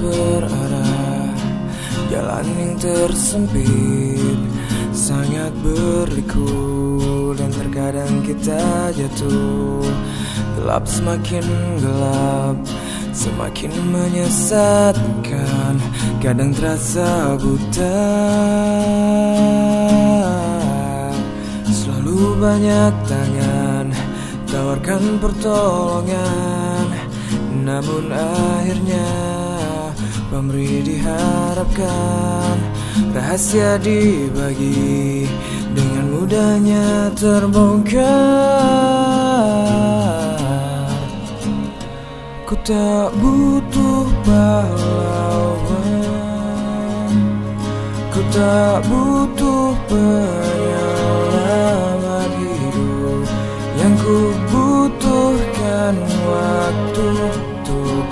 berarah. Jalan yang tersempit Sangat berliku. Dan terkadang kita jatuh. Gelap semakin gelap Semakin menyesatkan. Kadang terasa buta. Selalu banyak tangan Tawarkan pertolongan. Namun akhirnya Pemberi diharapkan Rahasia dibagi Dengan mudahnya terbongkar. Ku tak butuh pahlawan Ku tak butuh penyelamat hidup. Yang ku butuhkan waktu Untuk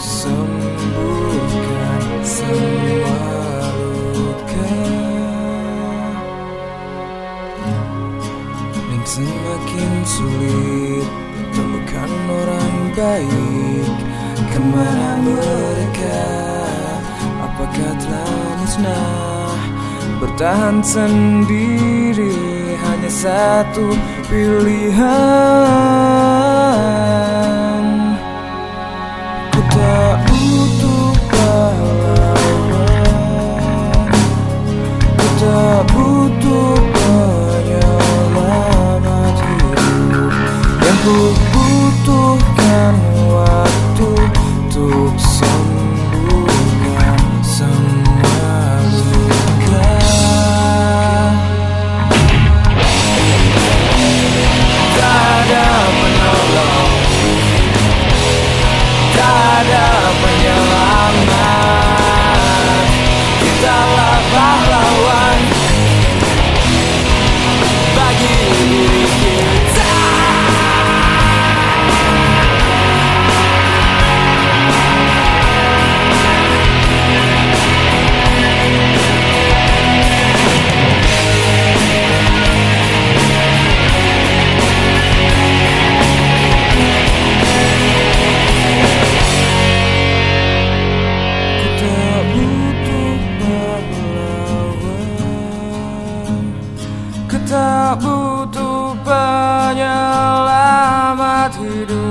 semakin sulit Temukan orang baik. Ke mana mereka? Apakah telah musnah? Bertahan sendiri Hanya satu pilihan Tak butuh penyelamat hidup.